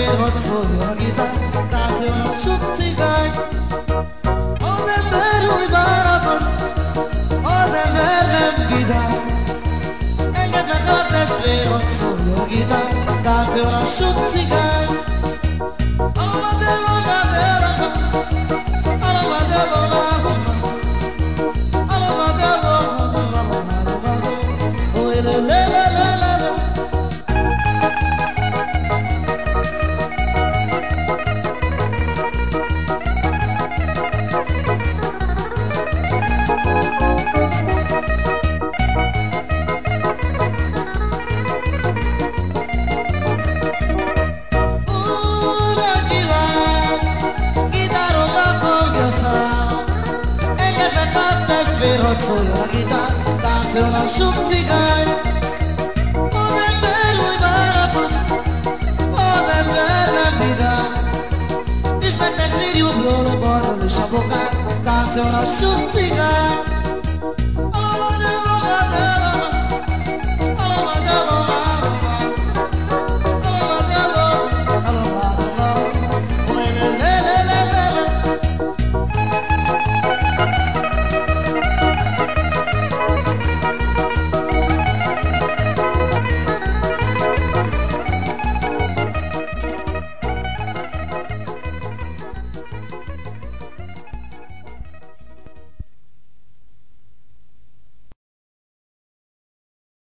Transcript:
ér, hadd szóljon a gitár, tátjon a sok cigány. Az ember új várakoz, az ember nem vidám. Engedd meg a testvér, hadd szóljon a gitár, tátjon a sok cigány. Táncoljon a sok cigány. Az ember új váratos, az ember nem vidám. Ismert testvér jobbról, balról és a bokán, táncoljon a sok cigány.